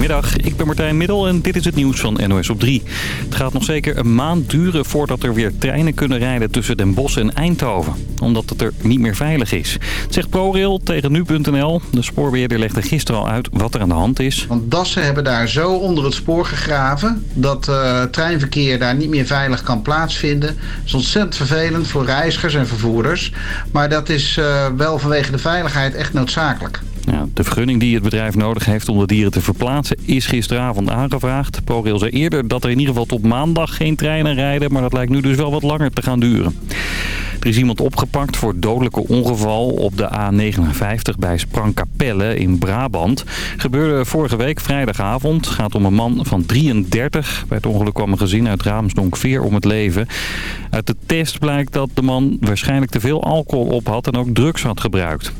Goedemiddag, ik ben Martijn Middel en dit is het nieuws van NOS op 3. Het gaat nog zeker een maand duren voordat er weer treinen kunnen rijden tussen Den Bosch en Eindhoven. Omdat het er niet meer veilig is. Het zegt ProRail tegen nu.nl. De spoorbeheerder legde gisteren al uit wat er aan de hand is. Want dassen hebben daar zo onder het spoor gegraven dat uh, treinverkeer daar niet meer veilig kan plaatsvinden. Dat is ontzettend vervelend voor reizigers en vervoerders. Maar dat is uh, wel vanwege de veiligheid echt noodzakelijk. De vergunning die het bedrijf nodig heeft om de dieren te verplaatsen is gisteravond aangevraagd. ProRail zei eerder dat er in ieder geval tot maandag geen treinen rijden, maar dat lijkt nu dus wel wat langer te gaan duren. Er is iemand opgepakt voor dodelijke ongeval op de A59 bij Sprangkapelle in Brabant. Gebeurde vorige week vrijdagavond. Het gaat om een man van 33. Bij het ongeluk kwam een gezin uit Raamsdonk-Veer om het leven. Uit de test blijkt dat de man waarschijnlijk te veel alcohol op had en ook drugs had gebruikt.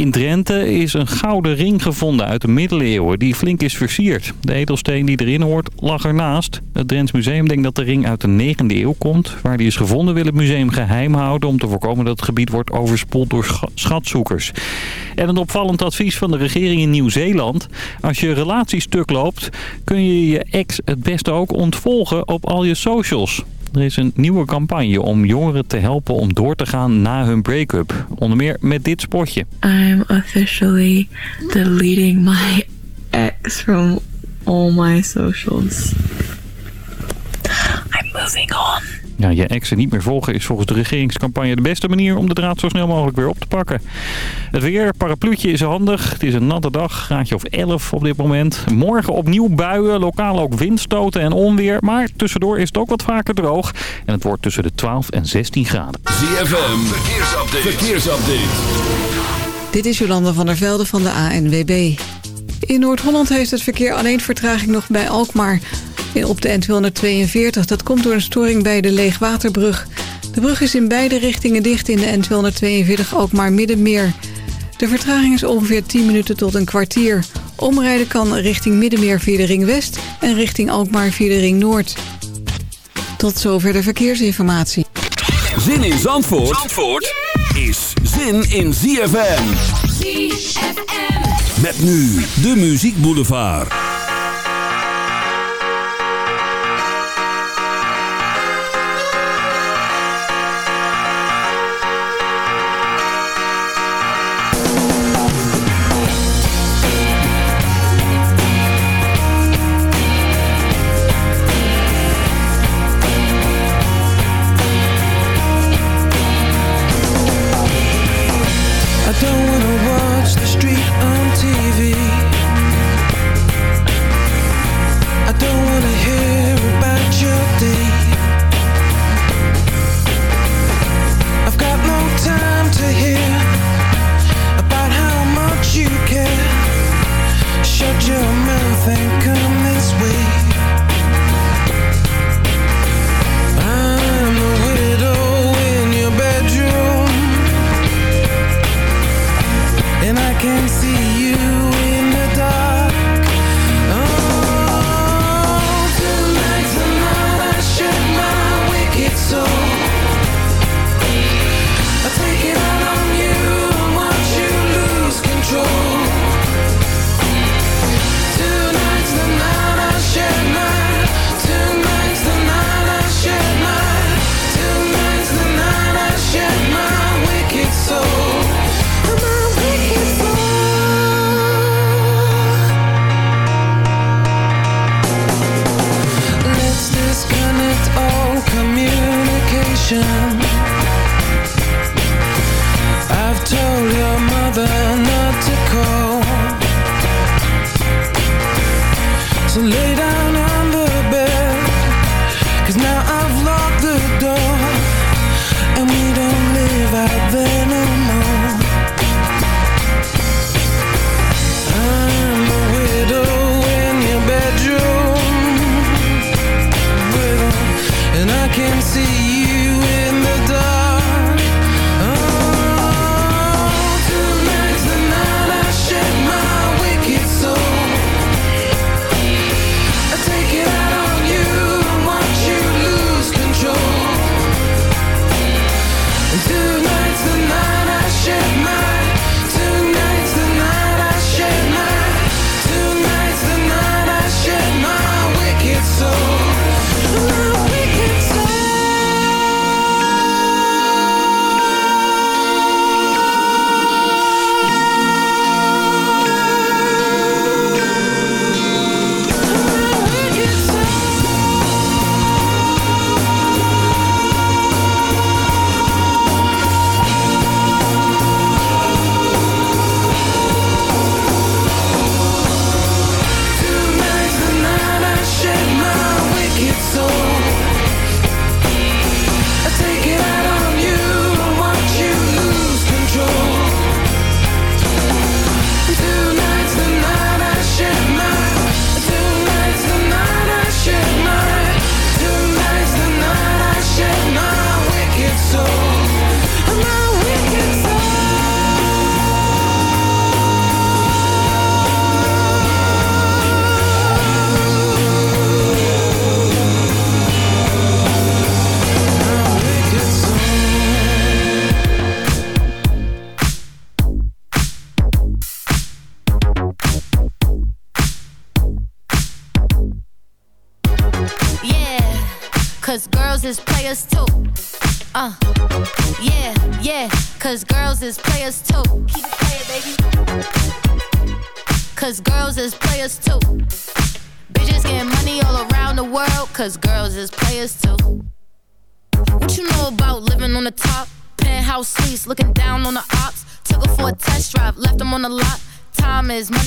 In Drenthe is een gouden ring gevonden uit de middeleeuwen die flink is versierd. De edelsteen die erin hoort lag ernaast. Het Drents Museum denkt dat de ring uit de 9e eeuw komt. Waar die is gevonden wil het museum geheim houden om te voorkomen dat het gebied wordt overspoeld door schatzoekers. En een opvallend advies van de regering in Nieuw-Zeeland. Als je relatie stuk loopt kun je je ex het beste ook ontvolgen op al je socials. Er is een nieuwe campagne om jongeren te helpen om door te gaan na hun break-up. Onder meer met dit spotje. I'm officially deleting my ex from all my socials. I'm moving on. Ja, je exen niet meer volgen is volgens de regeringscampagne de beste manier om de draad zo snel mogelijk weer op te pakken. Het weer, parapluutje is handig. Het is een natte dag, graadje of 11 op dit moment. Morgen opnieuw buien, lokaal ook windstoten en onweer. Maar tussendoor is het ook wat vaker droog. En het wordt tussen de 12 en 16 graden. ZFM, verkeersupdate. verkeersupdate. Dit is Jolanda van der Velde van de ANWB. In Noord-Holland heeft het verkeer alleen vertraging nog bij Alkmaar op de N242. Dat komt door een storing bij de Leegwaterbrug. De brug is in beide richtingen dicht in de N242, ook maar Middenmeer. De vertraging is ongeveer 10 minuten tot een kwartier. Omrijden kan richting Middenmeer via de Ring West en richting Alkmaar via de Ring Noord. Tot zover de verkeersinformatie. Zin in Zandvoort, Zandvoort is zin in ZFM. ZFM. Met nu de Muziek Boulevard.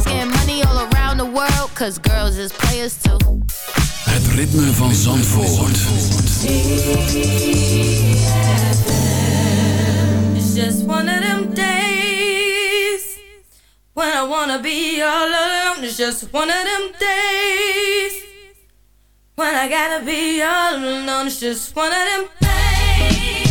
Bitches getting money all around the world, cause girls is players too. Het ritme van Zandvoort. It's just one of them days when I wanna be all alone. It's just one of them days when I gotta be all alone. It's just one of them and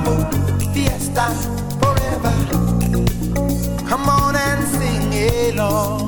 mambo, fiesta forever. Come on and sing along.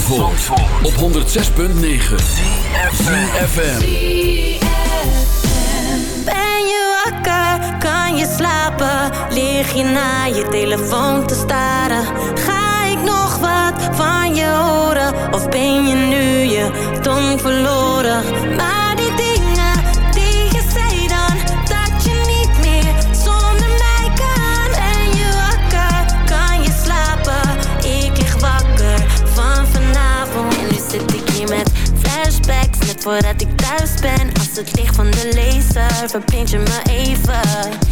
Van Zandvoort, op 106.9 CFFM Ben je wakker? Kan je slapen? Lig je naar je telefoon te staren? Ga ik nog wat van je horen? Of ben je nu je tong verloren? Voordat ik thuis ben Als het licht van de laser Verblind je me even.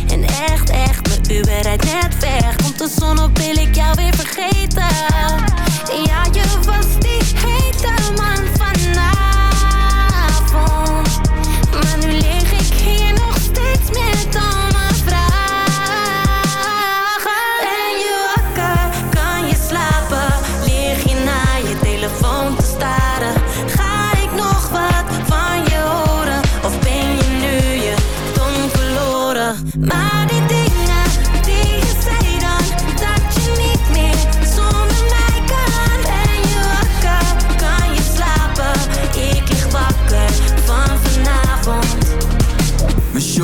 En echt, echt, mijn Uber rijdt net weg. Komt de zon op, wil ik jou weer vergeten. Ja, je was die hete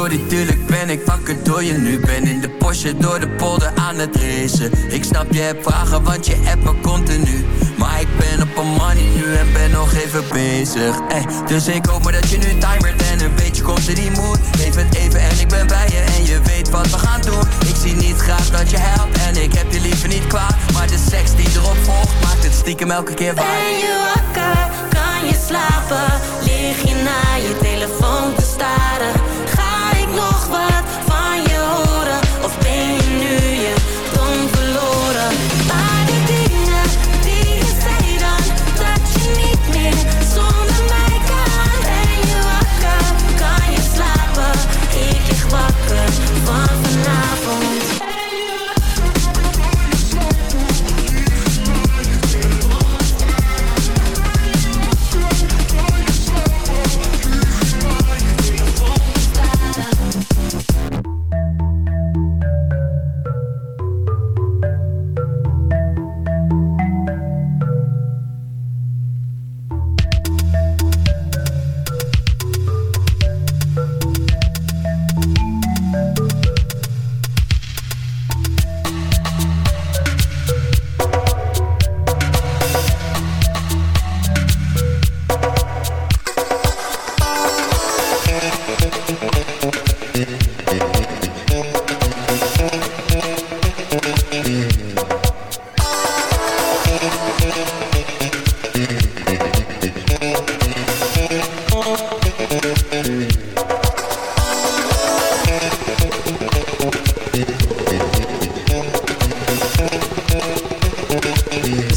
Shorty, tuurlijk ben ik wakker door je. Nu Ben in de Porsche door de polder aan het racen. Ik snap je hebt vragen, want je appt me continu Maar ik ben op een money nu en ben nog even bezig. Eh, Dus ik hoop maar dat je nu timert en een beetje komt in die mood Geef het even en ik ben bij je en je weet wat we gaan doen. Ik zie niet graag dat je helpt en ik heb je liever niet kwaad. Maar de seks die erop volgt maakt het stiekem elke keer waar. Ben je wakker? Kan je slapen? Lig je naar je telefoon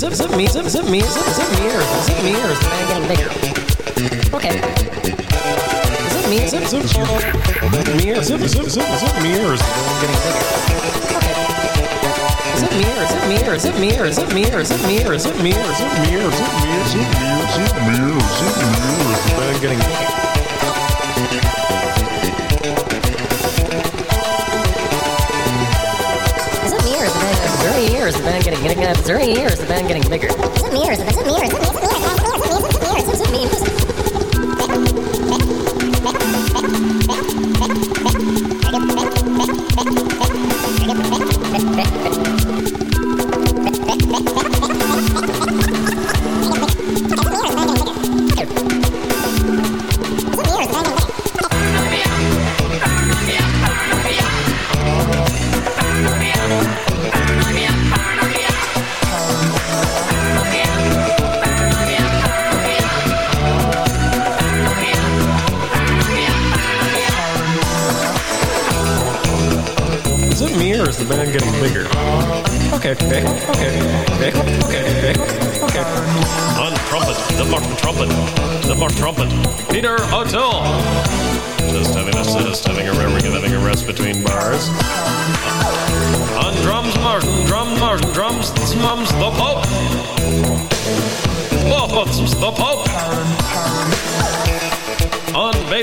Is it, is it me? Is it, is it me? Is it, is it me? Is it me? Or is the man getting bigger? Okay. Is it me? Is it, is it, is it me? Or is it, is it, is it, is it me? Is the man getting bigger? Okay. Is it me? Is it me? Is it me? Is it me? Is it me? Is it me? Is it me? Is it me? Is it me? Is it me? Is it me? Is the man getting bigger? Getting getting Is there any years the band getting bigger? Is it me or is it, is it me or is it me?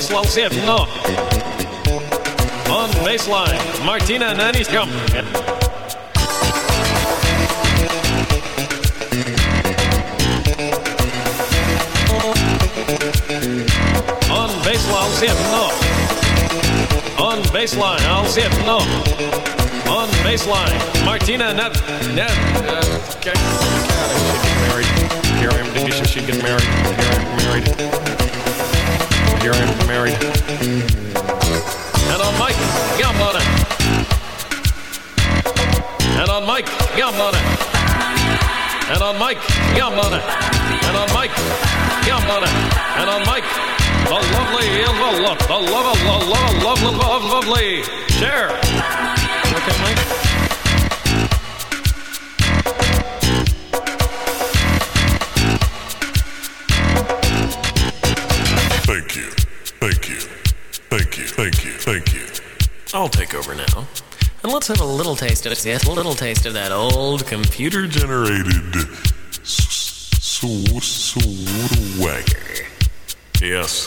Slavs iet no. On baseline, Martina Nanīskamp. baseline, I'll zip no. On baseline, I'll zip no. On baseline, Martina Nev. Nev. Uh, okay. Married. Here I am. Did you get married? Here I am married. Am married. And on Mike Gambona. And on Mike Gambona. And on Mike Gambona. And on Mike Gambona. And on Mike. The lovely, the love, the love, the love, love, love, love, lovely. Share. Okay, Mike. I'll take over now. And let's have a little taste of it. A little taste of that old computer Generated swagger. Yes.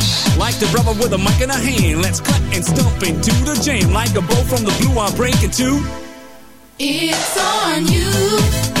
Like the brother with a mic in a hand, let's cut and stomp into the jam. Like a bow from the blue, I'm breaking two. It's on you.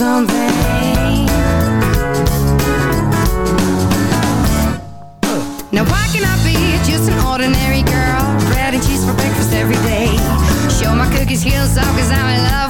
Now why can I be just an ordinary girl? Bread and cheese for breakfast every day. Show my cookie skills off cause I'm in love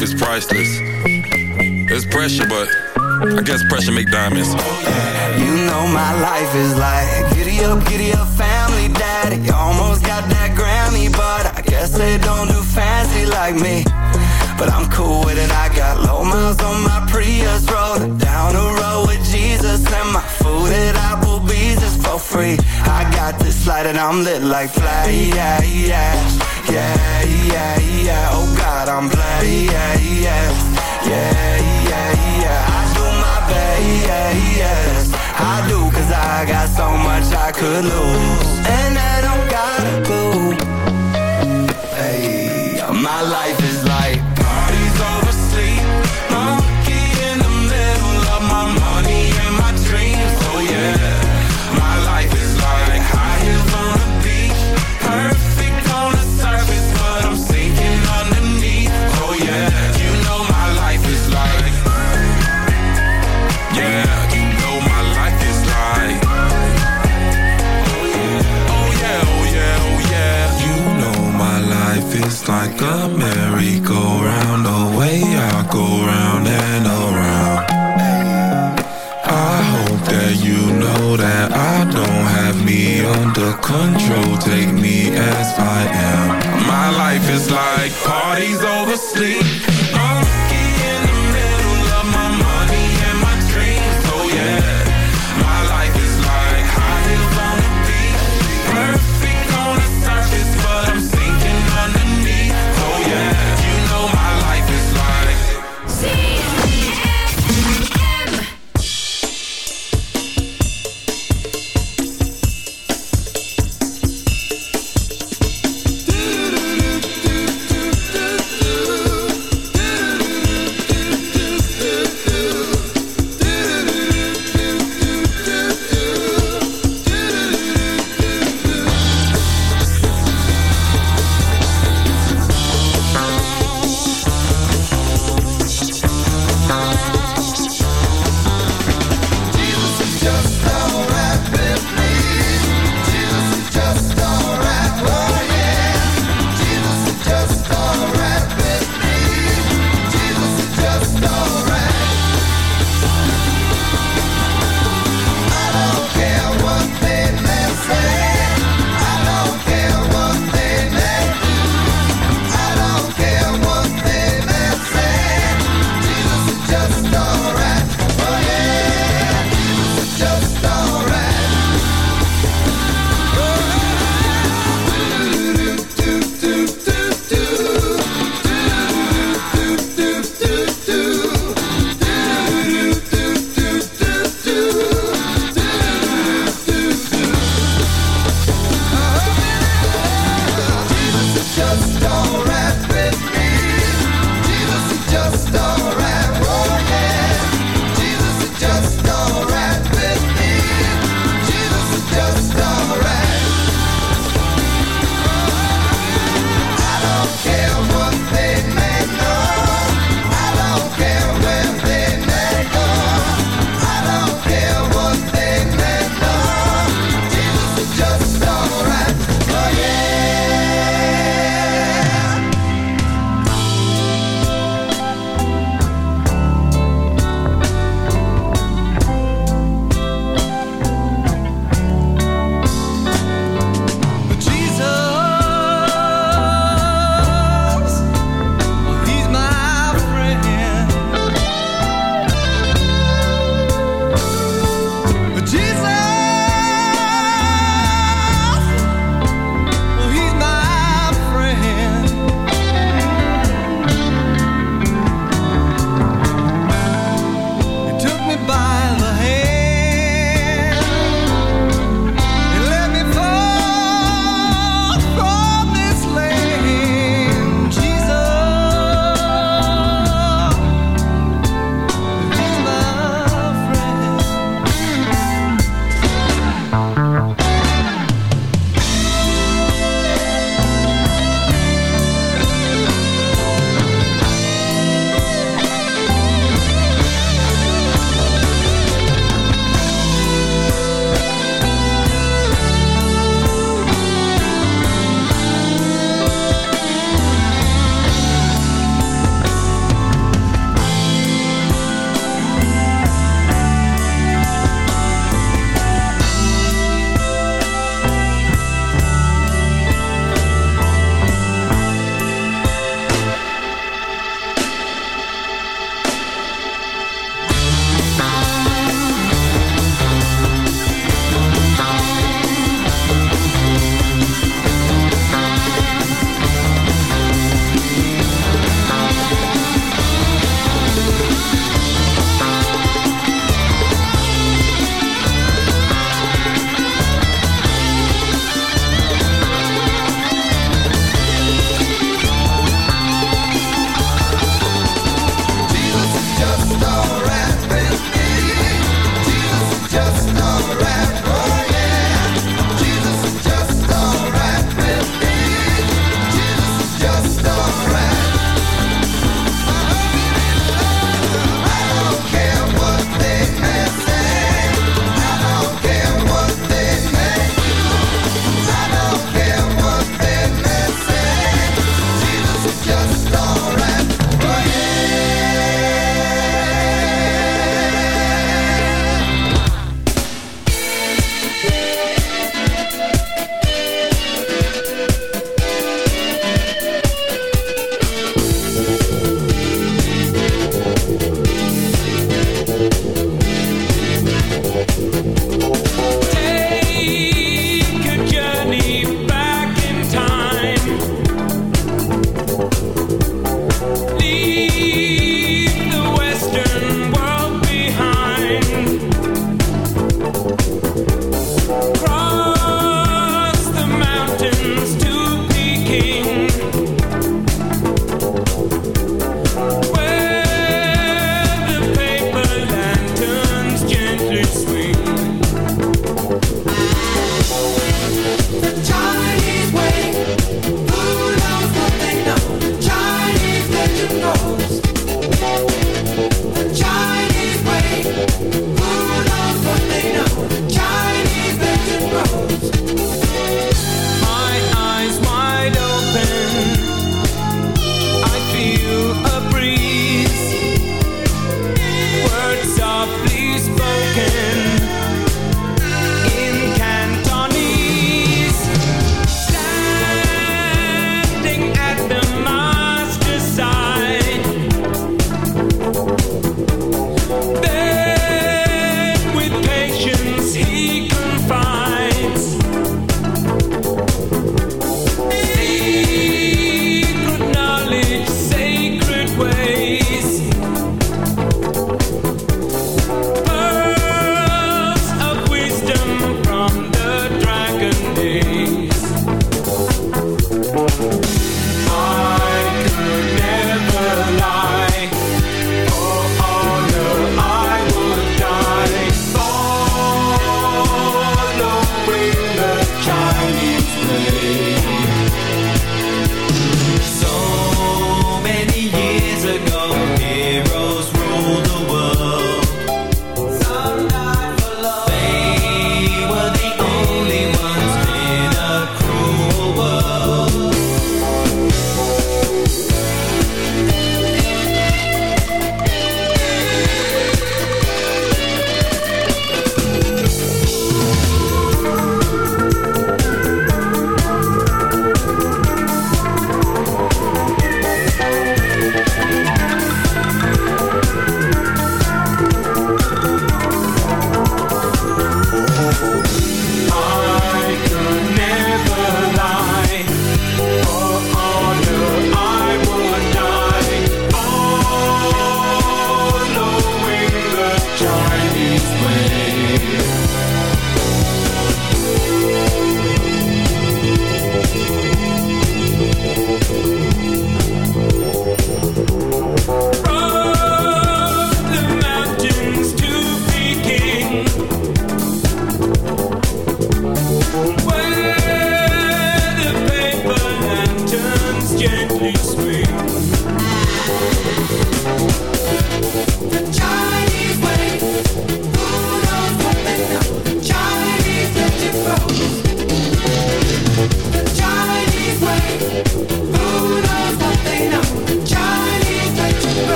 life is priceless. There's pressure, but I guess pressure make diamonds. You know my life is like Giddy up, giddy up, family daddy. Almost got that Grammy, but I guess they don't do fancy like me. But I'm cool with it, I got low miles on my Prius Rolling down the road with Jesus And my food at Applebee's is for free. I got this light and I'm lit like fly, yeah, yeah Yeah, yeah, yeah, oh God, I'm blessed, yeah, yeah Yeah, yeah, yeah, I do my best, I do cause I got so much I could lose And I don't gotta go Hey, my life is like a merry-go-round. The way I go round and around. I hope that you know that I don't have me under control. Take me as I am. My life is like parties over sleep.